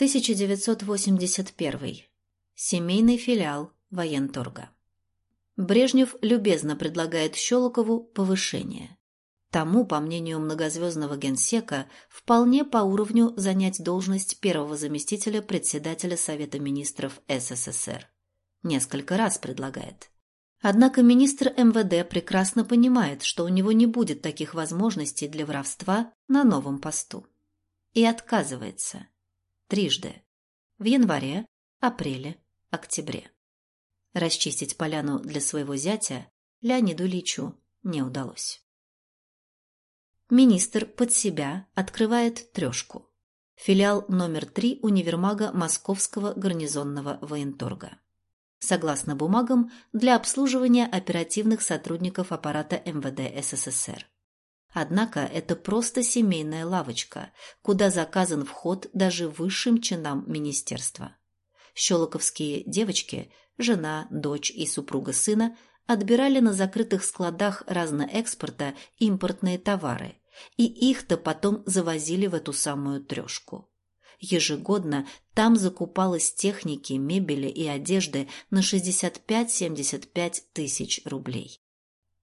1981. Семейный филиал военторга. Брежнев любезно предлагает Щелокову повышение. Тому, по мнению многозвездного генсека, вполне по уровню занять должность первого заместителя председателя Совета министров СССР. Несколько раз предлагает. Однако министр МВД прекрасно понимает, что у него не будет таких возможностей для воровства на новом посту. И отказывается. Трижды. В январе, апреле, октябре. Расчистить поляну для своего зятя Леониду Ильичу не удалось. Министр под себя открывает трешку. Филиал номер три универмага Московского гарнизонного военторга. Согласно бумагам, для обслуживания оперативных сотрудников аппарата МВД СССР. Однако это просто семейная лавочка, куда заказан вход даже высшим чинам министерства. Щелоковские девочки, жена, дочь и супруга сына отбирали на закрытых складах разноэкспорта импортные товары, и их-то потом завозили в эту самую трешку. Ежегодно там закупалось техники, мебели и одежды на 65-75 тысяч рублей.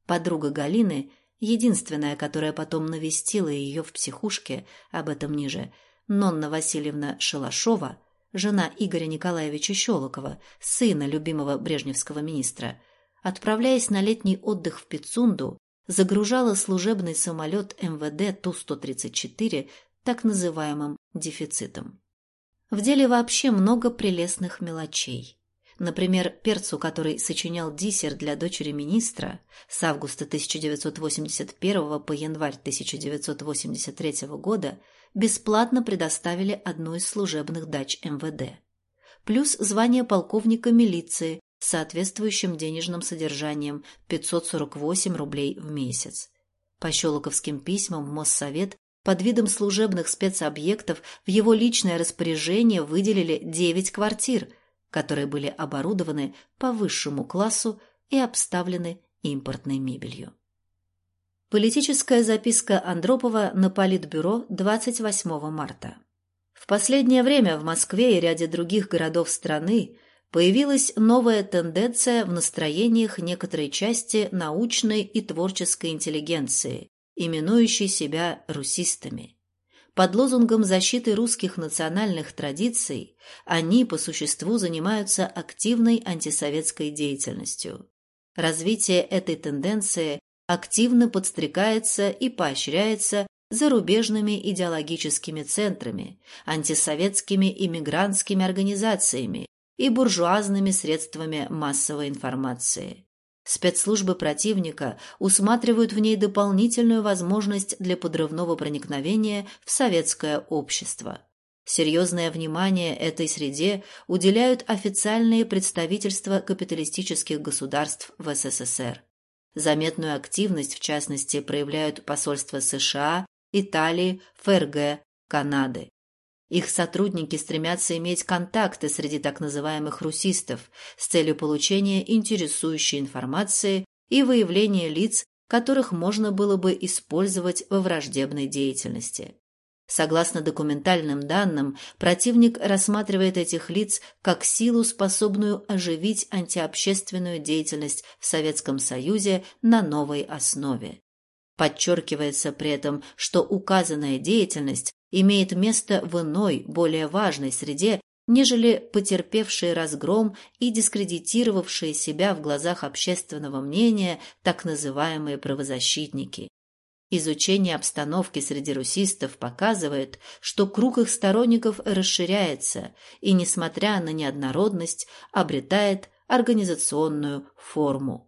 Подруга Галины, единственная, которая потом навестила ее в психушке, об этом ниже, Нонна Васильевна Шалашова, жена Игоря Николаевича Щелокова, сына любимого брежневского министра, отправляясь на летний отдых в Пицунду, загружала служебный самолет МВД Ту-134 так называемым дефицитом. В деле вообще много прелестных мелочей. Например, перцу, который сочинял диссер для дочери министра с августа 1981 по январь 1983 года, бесплатно предоставили одну из служебных дач МВД. Плюс звание полковника милиции с соответствующим денежным содержанием 548 рублей в месяц. По щелоковским письмам в Моссовет под видом служебных спецобъектов в его личное распоряжение выделили 9 квартир, которые были оборудованы по высшему классу и обставлены импортной мебелью. Политическая записка Андропова на Политбюро 28 марта. В последнее время в Москве и ряде других городов страны появилась новая тенденция в настроениях некоторой части научной и творческой интеллигенции, именующей себя русистами. Под лозунгом защиты русских национальных традиций они по существу занимаются активной антисоветской деятельностью. Развитие этой тенденции активно подстрекается и поощряется зарубежными идеологическими центрами, антисоветскими иммигрантскими организациями и буржуазными средствами массовой информации. Спецслужбы противника усматривают в ней дополнительную возможность для подрывного проникновения в советское общество. Серьезное внимание этой среде уделяют официальные представительства капиталистических государств в СССР. Заметную активность, в частности, проявляют посольства США, Италии, ФРГ, Канады. Их сотрудники стремятся иметь контакты среди так называемых русистов с целью получения интересующей информации и выявления лиц, которых можно было бы использовать во враждебной деятельности. Согласно документальным данным, противник рассматривает этих лиц как силу, способную оживить антиобщественную деятельность в Советском Союзе на новой основе. Подчеркивается при этом, что указанная деятельность имеет место в иной, более важной среде, нежели потерпевшие разгром и дискредитировавшие себя в глазах общественного мнения так называемые правозащитники. Изучение обстановки среди русистов показывает, что круг их сторонников расширяется и, несмотря на неоднородность, обретает организационную форму.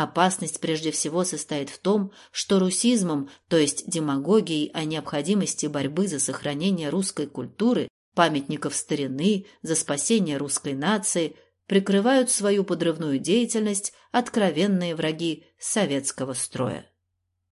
Опасность прежде всего состоит в том, что русизмом, то есть демагогией о необходимости борьбы за сохранение русской культуры, памятников старины, за спасение русской нации, прикрывают свою подрывную деятельность откровенные враги советского строя.